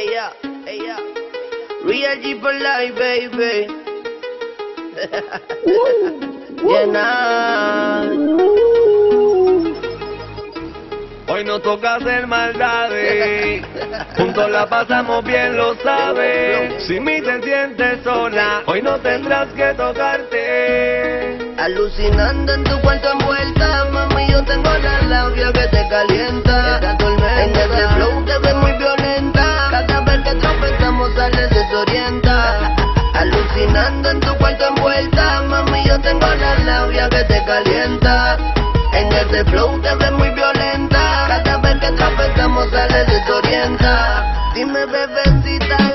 ella, ella. Real G for life, baby. Llena. Hoy nos toca hacer maldades, juntos la pasamos bien, lo sabes. Si mi te sientes sola, hoy no tendrás que tocarte. Alucinando en tu cuarto envuelta, mami, yo tengo la labia que te calienta. En tu cuarto envuelta, mami, yo tengo la labia que te calienta. En ese flow te ves muy violenta. Cada vez que tropezamos sales desorienta. Dime, bebecita,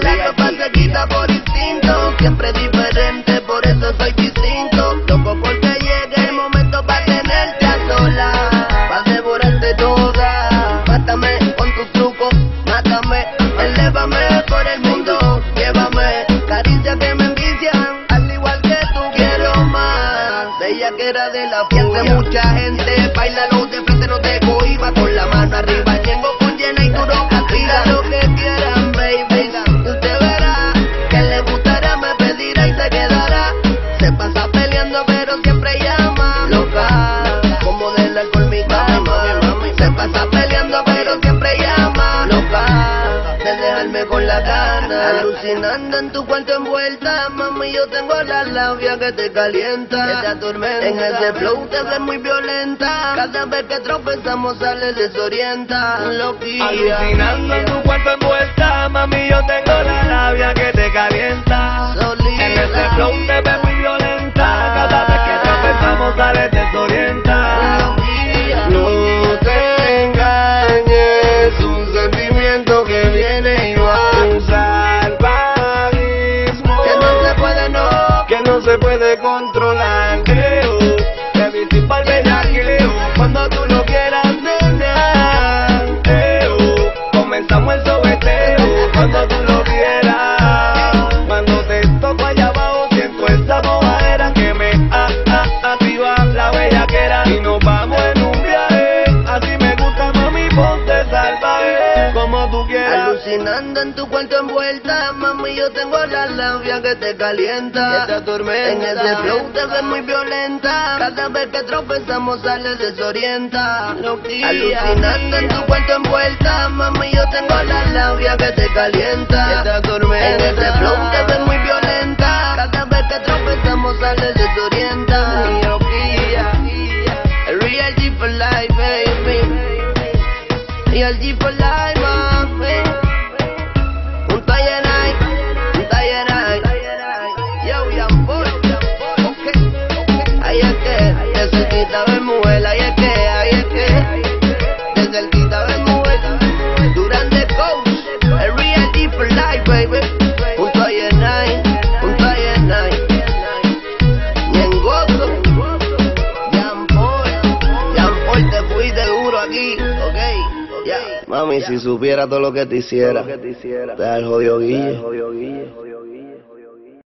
más. De la fiesta, mucha gente. Bailalo de frente, no te cohiba con la mano arriba. Llego con llena y tú no castigas lo que quieran, baby. Usted verá que le gustará, me pedirá y se quedará. Se pasa peleando, pero siempre llama. Loca, como del alcohol mi cama. Se pasa peleando, pero siempre llama. Con la gana. Alucinando en tu cuarto envuelta, mami, yo tengo la labia que te calienta. Que te atormenta. En ese flow te ves muy violenta. Cada vez que tropezamos sales desorienta. Loquilla. Alucinando en tu cuarto envuelta, mami, yo tengo la labia Alucinando en tu cuarto envuelta, mami, yo tengo la labia que te calienta. Que te atormenta. En ese flow te ves muy violenta. Cada vez que tropezamos sales desorienta. Loquilla. Alucinando en tu cuarto envuelta, mami, yo tengo la labia que te calienta. Que te atormenta. En ese flow te ves muy violenta. Cada vez que tropezamos sales desorienta. Real G for life, baby. Real G for life, Mami, si supiera todo lo que te hiciera, te jodido guille.